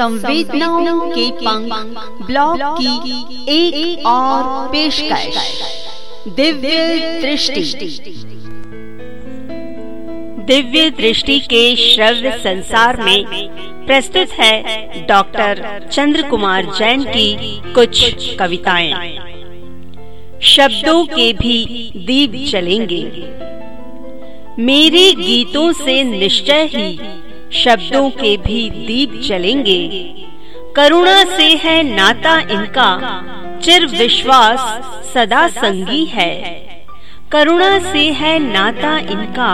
संवेदनाओं के पंख ब्लॉग की एक, एक और पेशकश। दिव्य दृष्टि। दिव्य दृष्टि के श्रव्य संसार में प्रस्तुत है डॉक्टर चंद्र कुमार जैन की कुछ कविताएँ। शब्दों के भी दीप चलेंगे मेरे गीतों से निश्चय ही शब्दों के भी दीप चलेंगे करुणा से है नाता इनका, चिर विश्वास सदा संगी है। करुणा से है नाता इनका,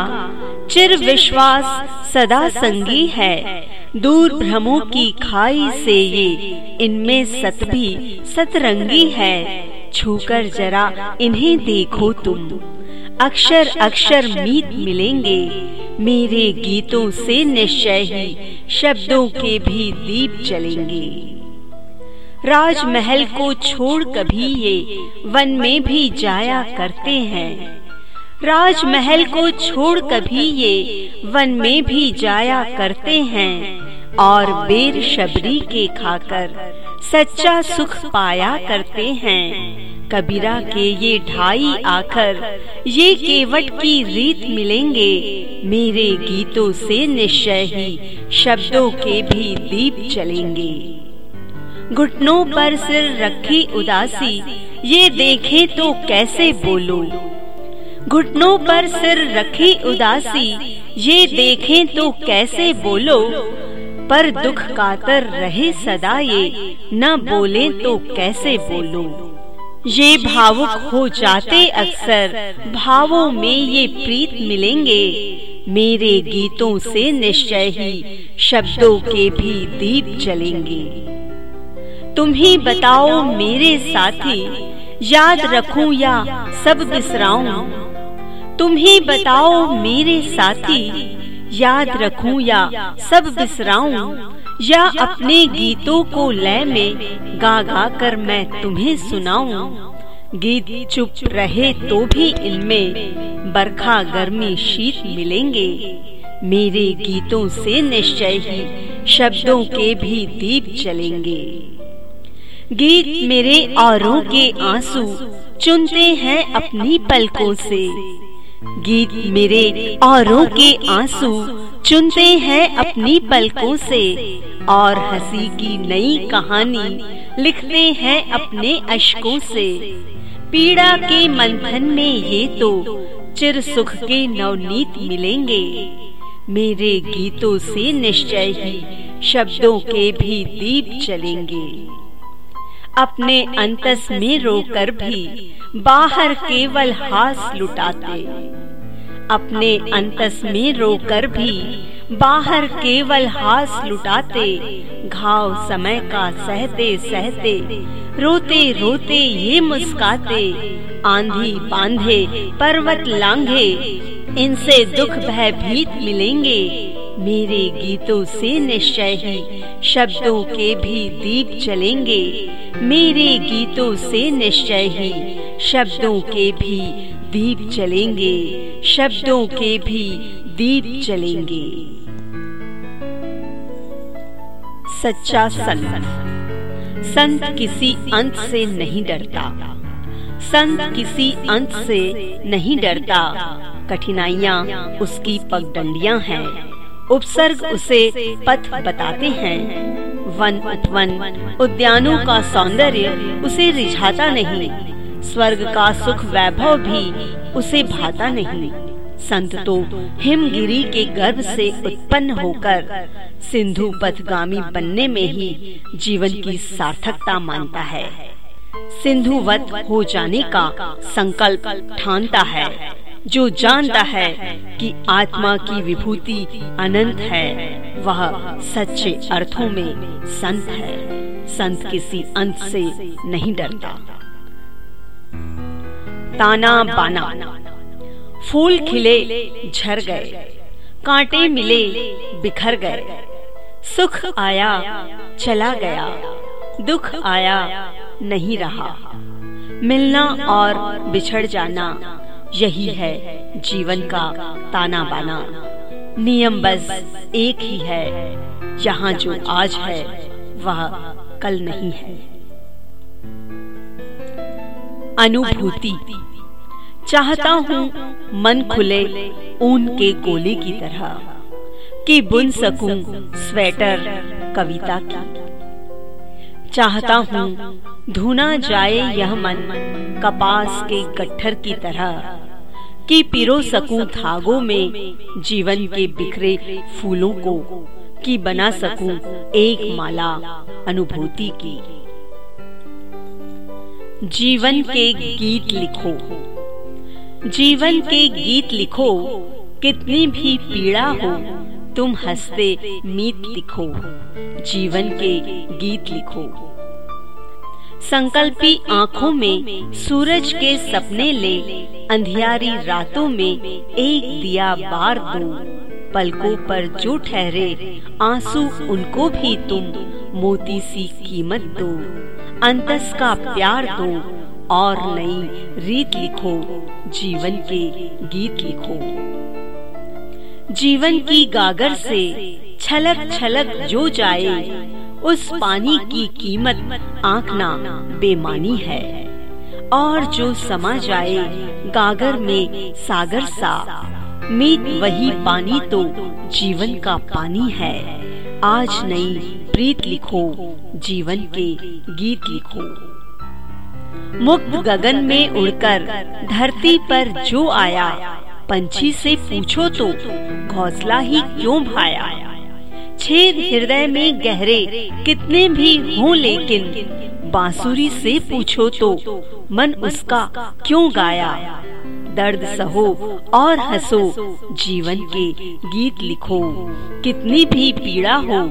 चिर विश्वास सदा संगी है। दूर भ्रमों की खाई से ये, इनमें सत भी सतरंगी है। छूकर जरा इन्हें देखो तुम। अक्षर अक्षर मीत मिलेंगे। मेरे गीतों से निश्चय ही शब्दों के भी दीप चलेंगे राजमहल को छोड़ कभी ये वन में भी जाया करते हैं। राजमहल को छोड़ कभी ये वन में भी जाया करते हैं। और बेर शबरी के खाकर सच्चा सुख पाया करते हैं। कबीरा के ये ढाई आखर, ये केवट की रीत मिलेंगे। मेरे गीतों से निश्चय ही शब्दों के भी दीप चलेंगे। घुटनों पर सिर रखी उदासी, ये देखे तो कैसे बोलो? घुटनों पर सिर रखी उदासी, ये देखें तो कैसे बोलो? पर दुख कातर रहे सदा ये, न बोले तो कैसे बोलो? ये भावुक हो जाते अक्सर। भावों में ये प्रीत मिलेंगे। मेरे गीतों से निश्चय ही शब्दों के भी दीप चलेंगे तुम ही बताओ मेरे साथी याद रखूँ या सब बिसराऊं। तुम ही बताओ मेरे साथी। याद रखूँ या सब बिसराऊं, या अपने गीतों को लय में गा गा कर मैं तुम्हें सुनाऊं। गीत चुप रहे तो भी इनमें बरखा गर्मी शीत मिलेंगे। मेरे गीतों से निश्चय ही शब्दों के भी दीप चलेंगे गीत मेरे औरों के आँसू चुनते हैं अपनी पलकों से। गीत मेरे औरों के आँसू चुनते हैं अपनी पलकों से, और हँसी की नई कहानी लिखते हैं अपने अशकों से। पीड़ा के मंथन में ये तो चिर सुख के नवनीत मिलेंगे। मेरे गीतों से निश्चय ही शब्दों के भी दीप चलेंगे अपने अंतस में रोकर भी बाहर केवल हास लुटाते। अपने अंतस में रोकर भी बाहर केवल हास लुटाते। घाव समय का सहते सहते, रोते रोते ये मुस्काते। आंधी बांधे, पर्वत लांघे, इनसे दुख भयभीत मिलेंगे। मेरे गीतों से निश्चय ही शब्दों के भी दीप चलेंगे। मेरे गीतों से निश्चय ही शब्दों के भी दीप चलेंगे। शब्दों के भी दीप चलेंगे। सच्चा संत। संत किसी अंत से नहीं डरता। संत किसी अंत से नहीं डरता। कठिनाइयाँ उसकी पगडंडियाँ हैं। उपसर्ग उसे पथ बताते हैं। वन उपवन उद्यानों का सौंदर्य उसे रिझाता नहीं। स्वर्ग का सुख वैभव भी उसे भाता नहीं। संत तो हिमगिरी के गर्भ से उत्पन्न होकर सिंधु पथगामी बनने में ही जीवन की सार्थकता मानता है। सिंधुवत हो जाने का संकल्प ठानता है। जो जानता है कि आत्मा की विभूति अनंत है, वह सच्चे अर्थों में संत है। संत किसी अंत से नहीं डरता। ताना बाना। फूल खिले, झर गए। कांटे मिले, बिखर गए। सुख आया, चला गया। दुख आया, नहीं रहा। मिलना और बिछड़ जाना यही है जीवन का ताना बाना नियम बस एक ही है। यहाँ जो आज है, वह कल नहीं है। अनुभूति। चाहता हूँ मन खुले ऊन के गोले की तरह, कि बुन सकूँ स्वेटर कविता की। चाहता हूँ धुना जाए यह मन कपास के गट्ठर की तरह, कि पिरो सकूँ धागों में जीवन के बिखरे फूलों को, कि बना सकूँ एक माला अनुभूति की। जीवन के गीत लिखो, जीवन के गीत लिखो, कितनी भी पीड़ा हो तुम हँसते मीत लिखो जीवन के गीत लिखो। संकल्पी आँखों में सूरज के सपने ले, अंधियारी रातों में एक दिया बार दो। पलकों पर जो ठहरे, आँसू उनको भी तुम, मोती सी कीमत दो। अंतस का प्यार दो, और नई रीत लिखो, जीवन के गीत लिखो। जीवन की गागर से छलक छलक जो जाए, उस पानी की कीमत आंकना बेमानी है। और जो समा जाए, गागर में सागर सा, मीत वही पानी तो जीवन का पानी है। आज नई प्रीत लिखो, जीवन के गीत लिखो। मुक्त गगन में उड़कर धरती पर जो आया पंछी से पूछो तो घोंसला ही क्यों भाया? छेद हृदय में गहरे, कितने भी हों लेकिन, बांसुरी से पूछो तो मन उसका क्यों गाया? दर्द सहो और हंसो, जीवन के गीत लिखो। कितनी भी पीड़ा हो,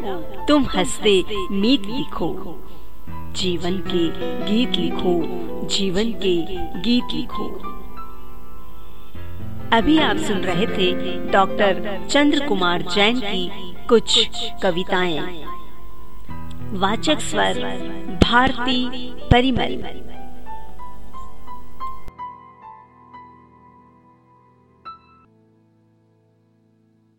तुम हँसते मीत लिखो। जीवन के गीत लिखो, जीवन के गीत लिखो। अभी आप सुन रहे थे डॉक्टर चंद्र कुमार जैन की कुछ कविताएँ। वाचक स्वर, भारती परिमल।